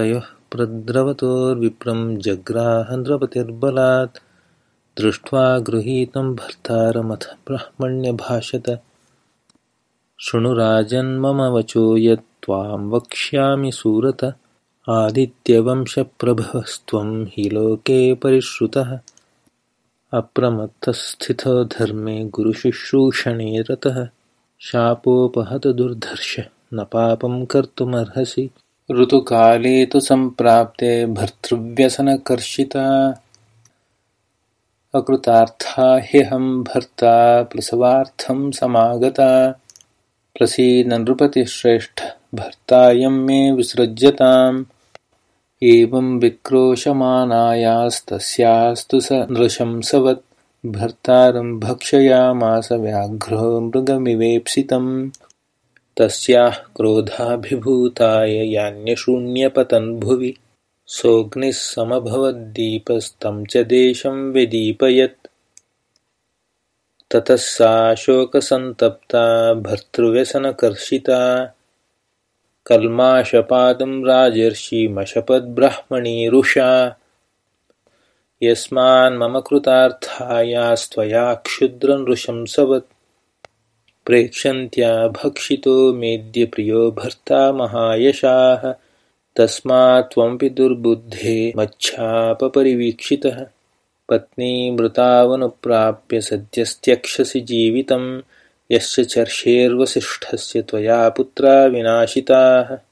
तयोः प्रद्रवतोर्विप्रं जग्राहन्द्रपतिर्बलात् दृष्ट्वा गृहीतं भर्तारमथ ब्रह्मण्यभाषत। शृणुराजन्मम वचो यत् त्वां वक्ष्यामि सुरत। आदित्यवंशप्रभवस्त्वं हि लोके परिश्रुतः। अप्रमत्तस्थितो धर्मे गुरुशुश्रूषणे रतः। शापोपहतदुर्धर्ष न पापं कर्तुमर्हसि ऋतुकाले तु सम्प्राप्ते भर्तृव्यसनकर्षिता। अकृतार्था ह्यहं भर्ता प्रसवार्थं समागता। प्रसीदनृपतिश्रेष्ठ भर्तायं मे विसृज्यताम्। एवं विक्रोशमानायास्तस्यास्तु स नृशंसवत् भर्तारं भक्षयामास व्याघ्रो मृगमिवेप्सितम् तस्याः क्रोधाभिभूताय यान्यशून्यपतन्भुवि सोऽग्निः समभवद्दीपस्तं च देशं व्यदीपयत् ततः सा शोकसन्तप्ता भर्तृव्यसनकर्षिता। कल्माषपादं राजर्षिमशपद्ब्रह्मणीरुषा यस्मान्मम कृतार्थायास्त्वया क्षुद्रनृशंसवत् प्रेक्षन्त्या भक्षितो मेद्यप्रियो भर्ता महायशाः तस्मात् त्वमपि दुर्बुद्धे मच्छापपरिवीक्षितः। पत्नीमृतावनुप्राप्य सद्यस्त्यक्षसि जीवितं यस्य चर्षेर्वसिष्ठस्य त्वया पुत्रा विनाशिताः